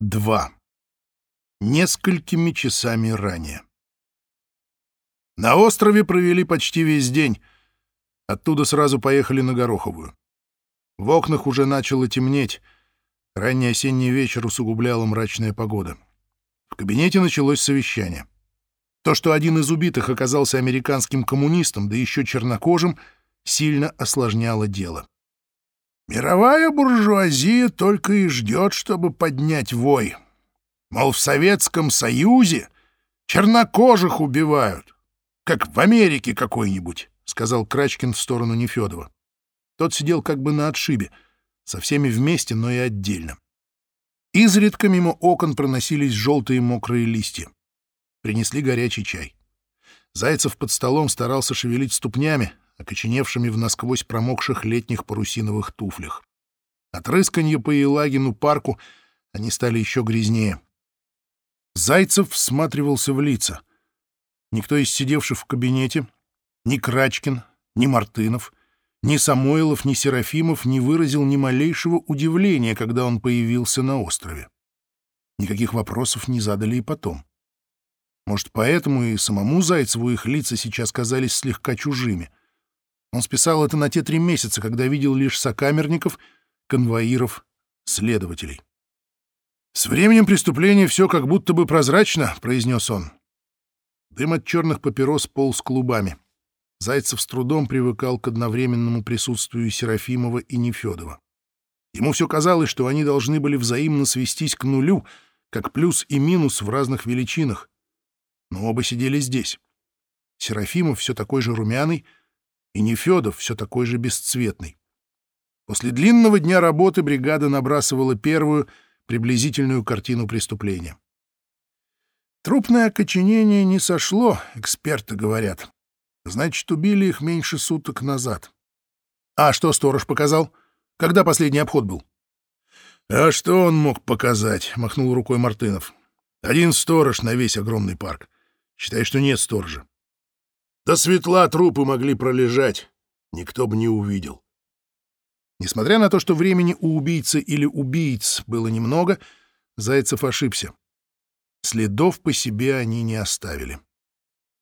2. Несколькими часами ранее. На острове провели почти весь день. Оттуда сразу поехали на Гороховую. В окнах уже начало темнеть. Ранний осенний вечер усугубляла мрачная погода. В кабинете началось совещание. То, что один из убитых оказался американским коммунистом, да еще чернокожим, сильно осложняло дело. Мировая буржуазия только и ждет, чтобы поднять вой. Мол, в Советском Союзе чернокожих убивают, как в Америке какой-нибудь, — сказал Крачкин в сторону Нефедова. Тот сидел как бы на отшибе, со всеми вместе, но и отдельно. Изредка мимо окон проносились желтые мокрые листья. Принесли горячий чай. Зайцев под столом старался шевелить ступнями, окоченевшими в насквозь промокших летних парусиновых туфлях. От рысканья по Елагину парку они стали еще грязнее. Зайцев всматривался в лица. Никто из сидевших в кабинете, ни Крачкин, ни Мартынов, ни Самойлов, ни Серафимов не выразил ни малейшего удивления, когда он появился на острове. Никаких вопросов не задали и потом. Может, поэтому и самому Зайцеву их лица сейчас казались слегка чужими. Он списал это на те три месяца, когда видел лишь сокамерников, конвоиров, следователей. «С временем преступления все как будто бы прозрачно», — произнес он. Дым от черных папирос полз клубами. Зайцев с трудом привыкал к одновременному присутствию Серафимова и Нефедова. Ему все казалось, что они должны были взаимно свестись к нулю, как плюс и минус в разных величинах. Но оба сидели здесь. Серафимов все такой же румяный, и Нефедов все такой же бесцветный. После длинного дня работы бригада набрасывала первую приблизительную картину преступления. Трупное окоченение не сошло, эксперты говорят. Значит, убили их меньше суток назад. А что сторож показал? Когда последний обход был? — А что он мог показать? — махнул рукой Мартынов. — Один сторож на весь огромный парк. Считай, что нет сторожа. До светла трупы могли пролежать, никто бы не увидел. Несмотря на то, что времени у убийцы или убийц было немного, Зайцев ошибся. Следов по себе они не оставили.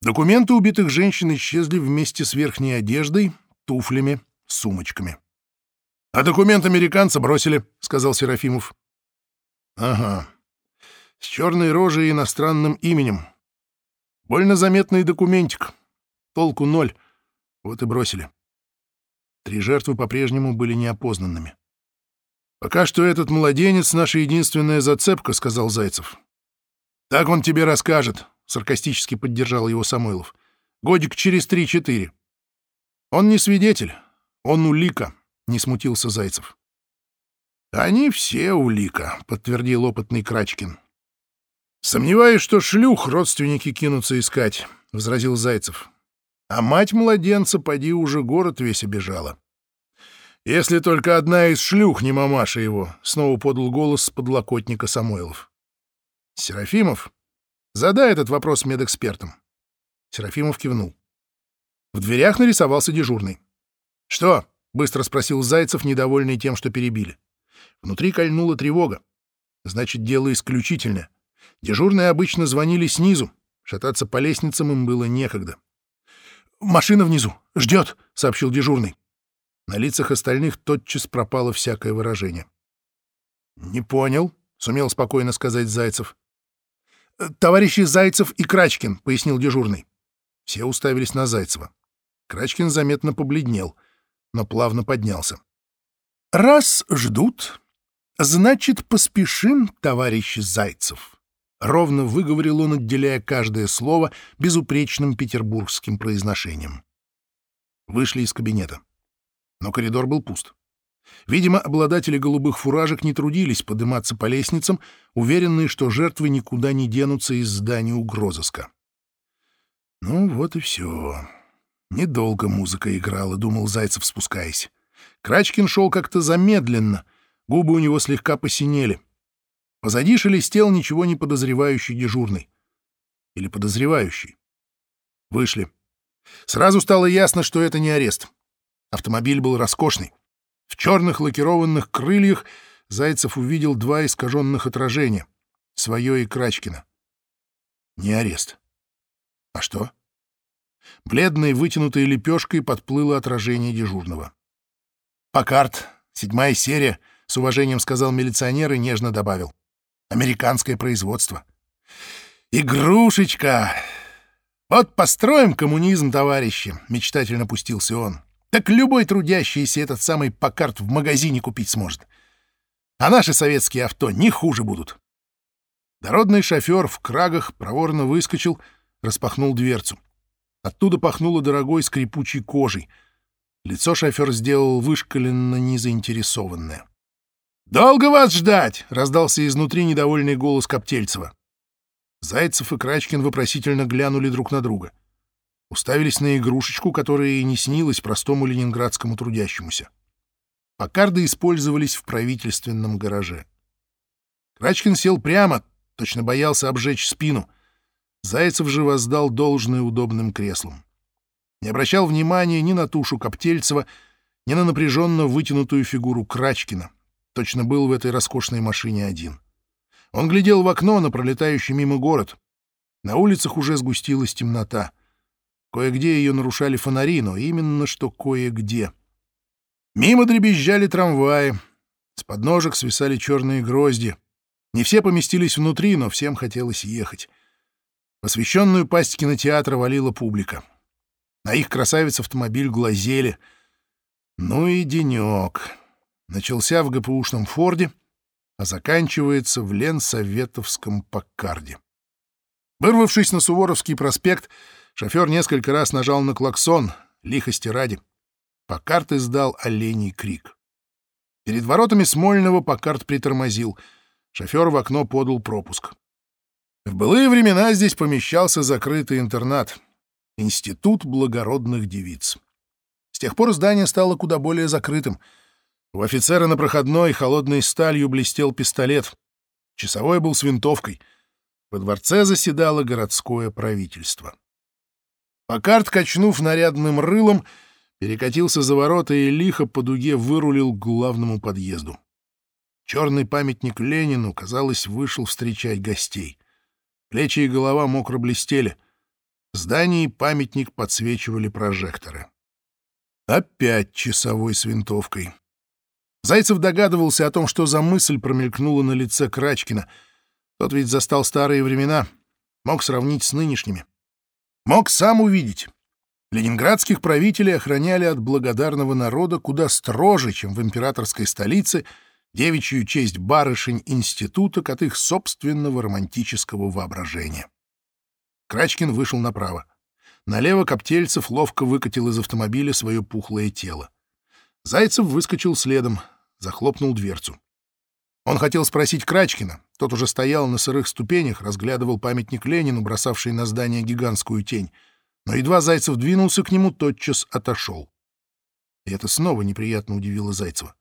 Документы убитых женщин исчезли вместе с верхней одеждой, туфлями, сумочками. — А документ американца бросили, — сказал Серафимов. — Ага. С черной рожей и иностранным именем. Больно заметный документик. Толку ноль. Вот и бросили. Три жертвы по-прежнему были неопознанными. «Пока что этот младенец — наша единственная зацепка», — сказал Зайцев. «Так он тебе расскажет», — саркастически поддержал его Самойлов. «Годик через три-четыре». «Он не свидетель, он улика», — не смутился Зайцев. «Они все улика», — подтвердил опытный Крачкин. «Сомневаюсь, что шлюх родственники кинутся искать», — возразил Зайцев. А мать младенца, поди, уже город весь обижала. «Если только одна из шлюх не мамаша его», — снова подал голос с подлокотника Самойлов. «Серафимов, задай этот вопрос медэкспертам». Серафимов кивнул. В дверях нарисовался дежурный. «Что?» — быстро спросил Зайцев, недовольный тем, что перебили. Внутри кольнула тревога. Значит, дело исключительное. Дежурные обычно звонили снизу. Шататься по лестницам им было некогда. «Машина внизу. Ждет», — сообщил дежурный. На лицах остальных тотчас пропало всякое выражение. «Не понял», — сумел спокойно сказать Зайцев. «Товарищи Зайцев и Крачкин», — пояснил дежурный. Все уставились на Зайцева. Крачкин заметно побледнел, но плавно поднялся. «Раз ждут, значит, поспешим, товарищ Зайцев». Ровно выговорил он, отделяя каждое слово безупречным петербургским произношением. Вышли из кабинета. Но коридор был пуст. Видимо, обладатели голубых фуражек не трудились подниматься по лестницам, уверенные, что жертвы никуда не денутся из здания угрозыска. Ну вот и все. Недолго музыка играла, думал Зайцев, спускаясь. Крачкин шел как-то замедленно, губы у него слегка посинели. Позади шелестел ничего не подозревающий дежурный. Или подозревающий. Вышли. Сразу стало ясно, что это не арест. Автомобиль был роскошный. В черных лакированных крыльях Зайцев увидел два искаженных отражения — свое и Крачкина. Не арест. А что? Бледной вытянутой лепешкой подплыло отражение дежурного. «Покарт, седьмая серия», — с уважением сказал милиционер и нежно добавил. «Американское производство». «Игрушечка! Вот построим коммунизм, товарищи!» — мечтательно пустился он. «Так любой трудящийся этот самый Покарт в магазине купить сможет. А наши советские авто не хуже будут». Дородный шофер в крагах проворно выскочил, распахнул дверцу. Оттуда пахнуло дорогой скрипучей кожей. Лицо шофер сделал вышкаленно незаинтересованное. «Долго вас ждать!» — раздался изнутри недовольный голос Коптельцева. Зайцев и Крачкин вопросительно глянули друг на друга. Уставились на игрушечку, которая и не снилась простому ленинградскому трудящемуся. Покарды использовались в правительственном гараже. Крачкин сел прямо, точно боялся обжечь спину. Зайцев же воздал должное удобным креслом. Не обращал внимания ни на тушу Коптельцева, ни на напряженно вытянутую фигуру Крачкина. Точно был в этой роскошной машине один. Он глядел в окно на пролетающий мимо город. На улицах уже сгустилась темнота. Кое-где ее нарушали фонари, но именно что кое-где. Мимо дребезжали трамваи. С подножек свисали черные грозди. Не все поместились внутри, но всем хотелось ехать. В освещенную пасть кинотеатра валила публика. На их красавиц-автомобиль глазели. Ну и денек. Начался в ГПУшном «Форде», а заканчивается в Ленсоветовском Паккарде. Вырвавшись на Суворовский проспект, шофер несколько раз нажал на клаксон, лихости ради. Паккарт издал оленей крик. Перед воротами Смольного Паккарт притормозил. Шофер в окно подал пропуск. В былые времена здесь помещался закрытый интернат — Институт благородных девиц. С тех пор здание стало куда более закрытым — у офицера на проходной холодной сталью блестел пистолет. Часовой был с винтовкой. Во дворце заседало городское правительство. Покарт, качнув нарядным рылом, перекатился за ворота и лихо по дуге вырулил к главному подъезду. Черный памятник Ленину, казалось, вышел встречать гостей. Плечи и голова мокро блестели. Здание и памятник подсвечивали прожекторы. Опять часовой с винтовкой. Зайцев догадывался о том, что за мысль промелькнула на лице Крачкина. Тот ведь застал старые времена, мог сравнить с нынешними. Мог сам увидеть. Ленинградских правителей охраняли от благодарного народа куда строже, чем в императорской столице девичью честь барышень института от их собственного романтического воображения. Крачкин вышел направо. Налево Коптельцев ловко выкатил из автомобиля свое пухлое тело. Зайцев выскочил следом, захлопнул дверцу. Он хотел спросить Крачкина. Тот уже стоял на сырых ступенях, разглядывал памятник Ленину, бросавший на здание гигантскую тень. Но едва Зайцев двинулся к нему, тотчас отошел. И это снова неприятно удивило Зайцева.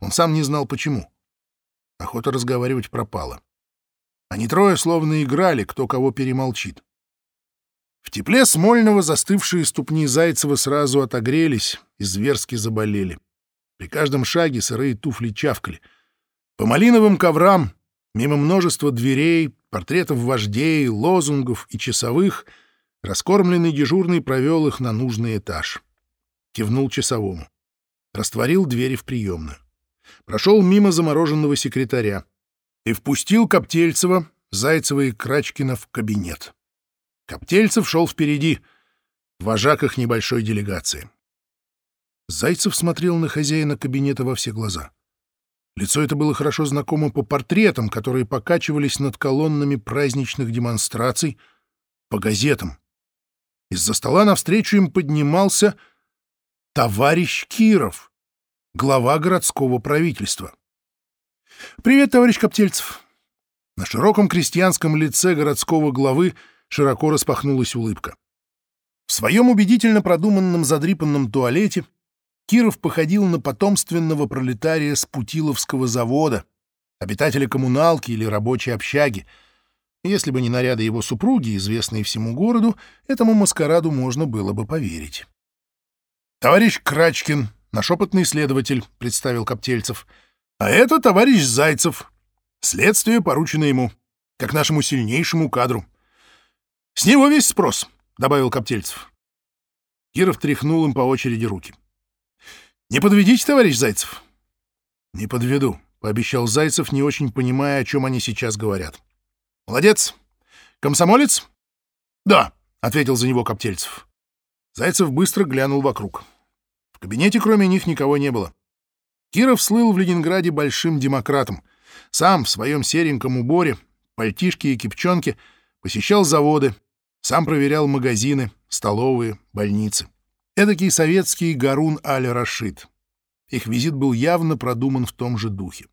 Он сам не знал, почему. Охота разговаривать пропала. Они трое словно играли, кто кого перемолчит. В тепле Смольного застывшие ступни Зайцева сразу отогрелись и зверски заболели. При каждом шаге сырые туфли чавкали. По малиновым коврам, мимо множества дверей, портретов вождей, лозунгов и часовых, раскормленный дежурный провел их на нужный этаж. Кивнул часовому. Растворил двери в приемную. Прошел мимо замороженного секретаря и впустил Коптельцева, Зайцева и Крачкина в кабинет. Коптельцев шел впереди, вожак их небольшой делегации. Зайцев смотрел на хозяина кабинета во все глаза. Лицо это было хорошо знакомо по портретам, которые покачивались над колоннами праздничных демонстраций, по газетам. Из-за стола навстречу им поднимался товарищ Киров, глава городского правительства. «Привет, товарищ Коптельцев!» На широком крестьянском лице городского главы широко распахнулась улыбка. В своем убедительно продуманном задрипанном туалете Киров походил на потомственного пролетария с Путиловского завода, обитателя коммуналки или рабочей общаги. Если бы не наряды его супруги, известные всему городу, этому маскараду можно было бы поверить. «Товарищ Крачкин, наш опытный следователь», — представил Коптельцев. А это товарищ Зайцев. Следствие поручено ему, как нашему сильнейшему кадру. С него весь спрос, — добавил Коптельцев. Киров тряхнул им по очереди руки. — Не подведите, товарищ Зайцев. — Не подведу, — пообещал Зайцев, не очень понимая, о чем они сейчас говорят. — Молодец. Комсомолец? — Да, — ответил за него Коптельцев. Зайцев быстро глянул вокруг. В кабинете кроме них никого не было. Киров слыл в Ленинграде большим демократом. Сам в своем сереньком уборе, пальтишке и кипчонке посещал заводы, сам проверял магазины, столовые, больницы. Эдакий советский Гарун Аль-Рашид. Их визит был явно продуман в том же духе.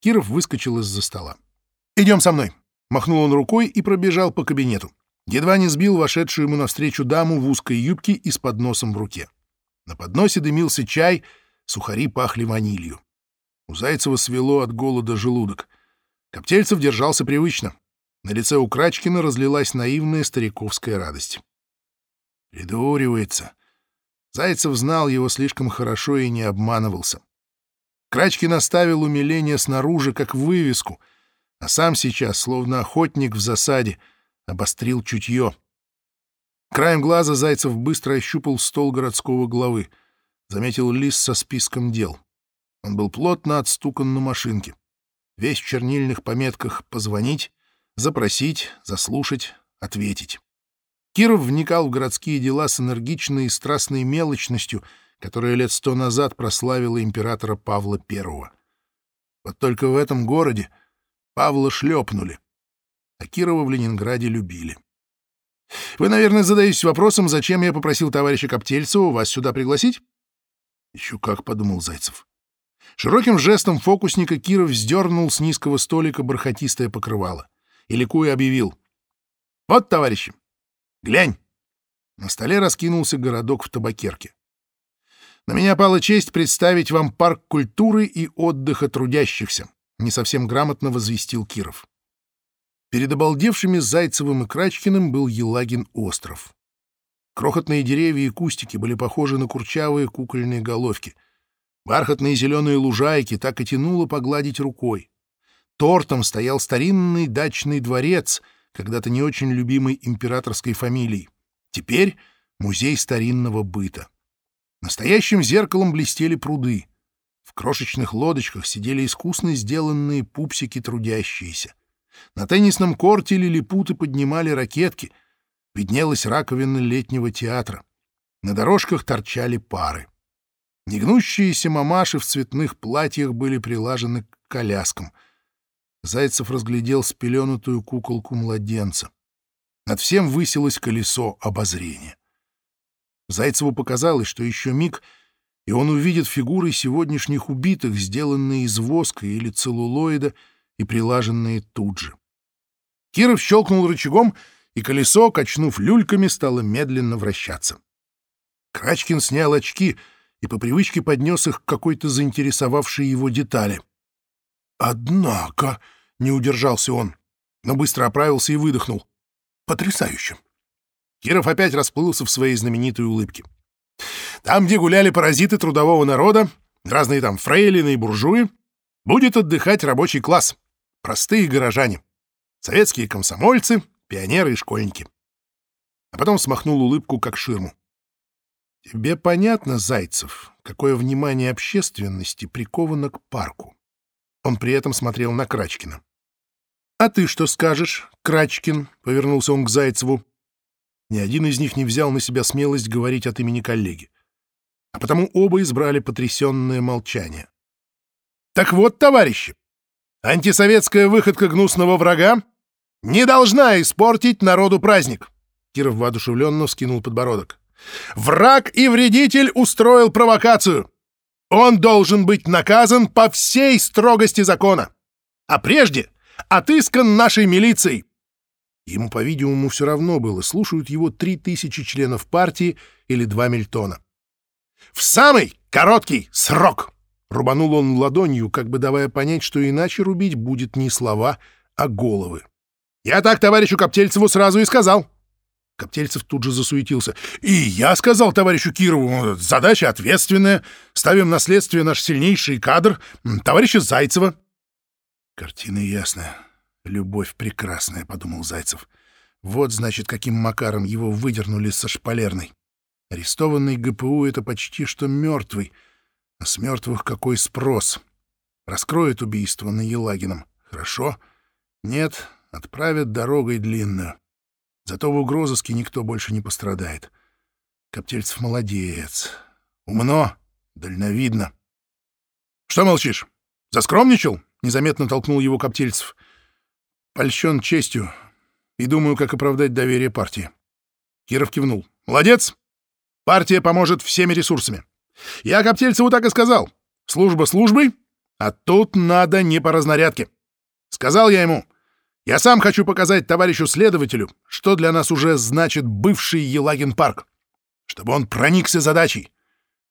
Киров выскочил из-за стола. «Идем со мной!» — махнул он рукой и пробежал по кабинету. Едва не сбил вошедшую ему навстречу даму в узкой юбке и с подносом в руке. На подносе дымился чай, сухари пахли ванилью. У Зайцева свело от голода желудок. Коптельцев держался привычно. На лице у Крачкина разлилась наивная стариковская радость. Придуривается. Зайцев знал его слишком хорошо и не обманывался. Крачкин оставил умиление снаружи, как вывеску, а сам сейчас, словно охотник в засаде, обострил чутье. Краем глаза Зайцев быстро ощупал стол городского главы, заметил лист со списком дел. Он был плотно отстукан на машинке. Весь в чернильных пометках «позвонить», «запросить», «заслушать», «ответить». Киров вникал в городские дела с энергичной и страстной мелочностью, которая лет сто назад прославила императора Павла I. Вот только в этом городе Павла шлепнули, а Кирова в Ленинграде любили. Вы, наверное, задаетесь вопросом, зачем я попросил товарища Коптельцева вас сюда пригласить? Еще как, — подумал Зайцев. Широким жестом фокусника Киров вздернул с низкого столика бархатистое покрывало и ликуя объявил. «Вот, товарищи, Глянь!» На столе раскинулся городок в табакерке. «На меня пала честь представить вам парк культуры и отдыха трудящихся», не совсем грамотно возвестил Киров. Перед обалдевшими Зайцевым и Крачкиным был Елагин остров. Крохотные деревья и кустики были похожи на курчавые кукольные головки. Бархатные зеленые лужайки так и тянуло погладить рукой. Тортом стоял старинный дачный дворец — когда-то не очень любимой императорской фамилией. Теперь музей старинного быта. Настоящим зеркалом блестели пруды. В крошечных лодочках сидели искусно сделанные пупсики трудящиеся. На теннисном корте лилипуты поднимали ракетки. Виднелась раковина летнего театра. На дорожках торчали пары. Негнущиеся мамаши в цветных платьях были прилажены к коляскам — Зайцев разглядел спеленутую куколку младенца. Над всем высилось колесо обозрения. Зайцеву показалось, что еще миг, и он увидит фигуры сегодняшних убитых, сделанные из воска или целлулоида и прилаженные тут же. Киров щелкнул рычагом, и колесо, качнув люльками, стало медленно вращаться. Крачкин снял очки и по привычке поднес их к какой-то заинтересовавшей его детали — «Однако...» — не удержался он, но быстро оправился и выдохнул. «Потрясающе!» Киров опять расплылся в своей знаменитой улыбке. «Там, где гуляли паразиты трудового народа, разные там фрейлины и буржуи, будет отдыхать рабочий класс, простые горожане, советские комсомольцы, пионеры и школьники». А потом смахнул улыбку, как ширму. «Тебе понятно, Зайцев, какое внимание общественности приковано к парку?» Он при этом смотрел на Крачкина. «А ты что скажешь, Крачкин?» — повернулся он к Зайцеву. Ни один из них не взял на себя смелость говорить от имени коллеги. А потому оба избрали потрясенное молчание. «Так вот, товарищи, антисоветская выходка гнусного врага не должна испортить народу праздник!» Киров воодушевленно вскинул подбородок. «Враг и вредитель устроил провокацию! Он должен быть наказан по всей строгости закона. А прежде отыскан нашей милицией. Ему, по-видимому, все равно было, слушают его три тысячи членов партии или два мильтона. «В самый короткий срок!» Рубанул он ладонью, как бы давая понять, что иначе рубить будет не слова, а головы. «Я так товарищу Коптельцеву сразу и сказал. Коптельцев тут же засуетился. «И я сказал товарищу Кирову, задача ответственная. Ставим на следствие наш сильнейший кадр, товарища Зайцева». «Картина ясная. Любовь прекрасная», — подумал Зайцев. «Вот, значит, каким макаром его выдернули со шпалерной. Арестованный ГПУ — это почти что мертвый. А с мертвых какой спрос? Раскроет убийство на Елагином. Хорошо. Нет, отправят дорогой длинную. Зато в угрозыске никто больше не пострадает. Коптельцев молодец. Умно, дальновидно. — Что молчишь? Заскромничал? — незаметно толкнул его Коптельцев. — Польщен честью и думаю, как оправдать доверие партии. Киров кивнул. — Молодец! Партия поможет всеми ресурсами. Я Коптельцеву так и сказал. Служба службой, а тут надо не по разнарядке. Сказал я ему, я сам хочу показать товарищу следователю, что для нас уже значит бывший Елагин парк, чтобы он проникся задачей.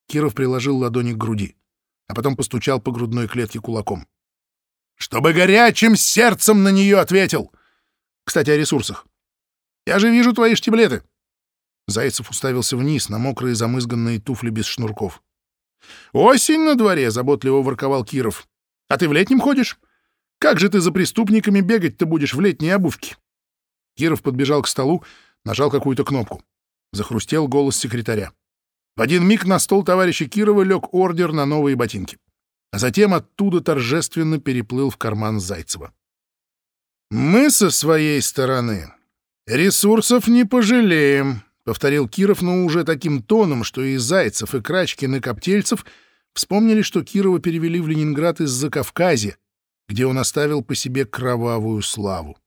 Киров приложил ладони к груди, а потом постучал по грудной клетке кулаком. Чтобы горячим сердцем на нее ответил. Кстати, о ресурсах. Я же вижу твои штиблеты. Зайцев уставился вниз на мокрые замызганные туфли без шнурков. «Осень на дворе!» — заботливо ворковал Киров. «А ты в летнем ходишь? Как же ты за преступниками бегать-то будешь в летней обувке?» Киров подбежал к столу, нажал какую-то кнопку. Захрустел голос секретаря. В один миг на стол товарища Кирова лег ордер на новые ботинки. А затем оттуда торжественно переплыл в карман Зайцева. «Мы со своей стороны ресурсов не пожалеем», — повторил Киров, но уже таким тоном, что и Зайцев, и Крачкин, и Коптельцев вспомнили, что Кирова перевели в Ленинград из-за Кавказья, где он оставил по себе кровавую славу.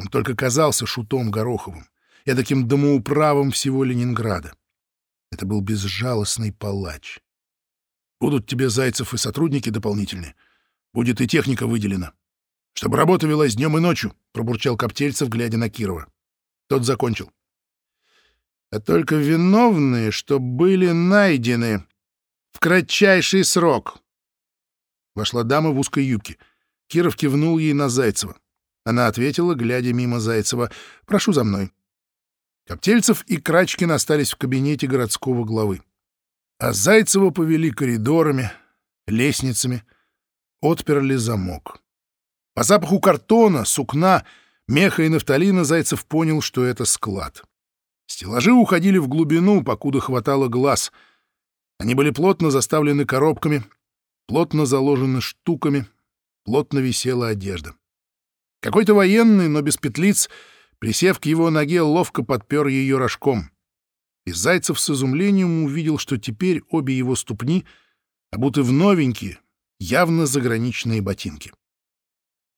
Он только казался шутом Гороховым, и таким домоуправом всего Ленинграда. Это был безжалостный палач. Будут тебе Зайцев и сотрудники дополнительные. Будет и техника выделена. Чтобы работа велась днем и ночью, — пробурчал Коптельцев, глядя на Кирова. Тот закончил. А только виновные, что были найдены в кратчайший срок. Вошла дама в узкой юбке — Киров кивнул ей на Зайцева. Она ответила, глядя мимо Зайцева, «Прошу за мной». Коптельцев и Крачкин остались в кабинете городского главы. А Зайцева повели коридорами, лестницами, отперли замок. По запаху картона, сукна, меха и нафталина Зайцев понял, что это склад. Стеллажи уходили в глубину, покуда хватало глаз. Они были плотно заставлены коробками, плотно заложены штуками, плотно висела одежда. Какой-то военный, но без петлиц, присев к его ноге, ловко подпер ее рожком. И Зайцев с изумлением увидел, что теперь обе его ступни обуты в новенькие, явно заграничные ботинки.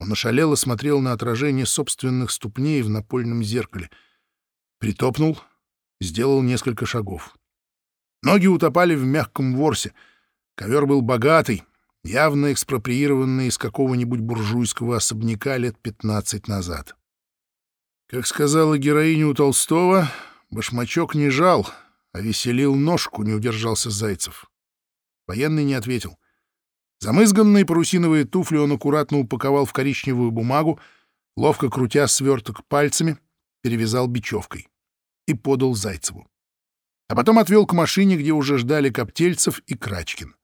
Он ошалело смотрел на отражение собственных ступней в напольном зеркале. Притопнул, сделал несколько шагов. Ноги утопали в мягком ворсе. Ковер был богатый, явно экспроприированный из какого-нибудь буржуйского особняка лет 15 назад. Как сказала героиня у Толстого, башмачок не жал, а веселил ножку, не удержался Зайцев. Военный не ответил. Замызганные парусиновые туфли он аккуратно упаковал в коричневую бумагу, ловко крутя сверток пальцами, перевязал бечевкой и подал Зайцеву. А потом отвел к машине, где уже ждали Коптельцев и Крачкин.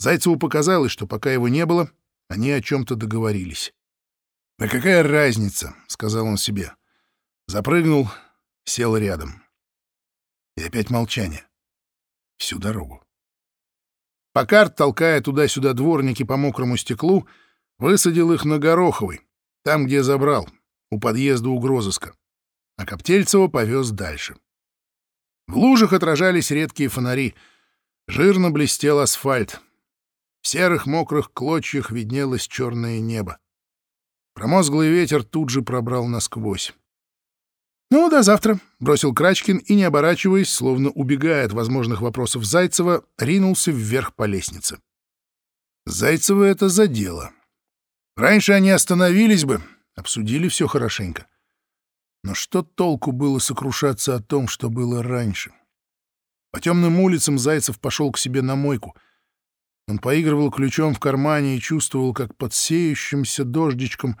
Зайцеву показалось, что пока его не было, они о чем-то договорились. «Да какая разница?» — сказал он себе. Запрыгнул, сел рядом. И опять молчание. Всю дорогу. Покарт, толкая туда-сюда дворники по мокрому стеклу, высадил их на Гороховой, там, где забрал, у подъезда угрозыска, а Коптельцева повез дальше. В лужах отражались редкие фонари, жирно блестел асфальт, в серых мокрых клочьях виднелось черное небо. Промозглый ветер тут же пробрал насквозь. «Ну, до завтра», — бросил Крачкин и, не оборачиваясь, словно убегая от возможных вопросов Зайцева, ринулся вверх по лестнице. Зайцева это задело. Раньше они остановились бы, обсудили все хорошенько. Но что толку было сокрушаться о том, что было раньше? По темным улицам Зайцев пошел к себе на мойку — он поигрывал ключом в кармане и чувствовал, как под сеющимся дождичком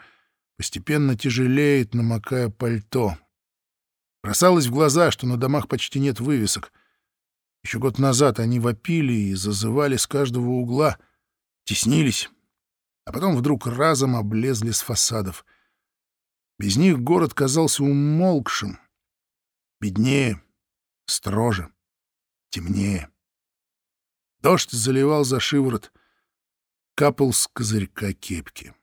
постепенно тяжелеет, намокая пальто. Бросалось в глаза, что на домах почти нет вывесок. Еще год назад они вопили и зазывали с каждого угла, теснились, а потом вдруг разом облезли с фасадов. Без них город казался умолкшим, беднее, строже, темнее. Дождь заливал за шиворот, капал с козырька кепки.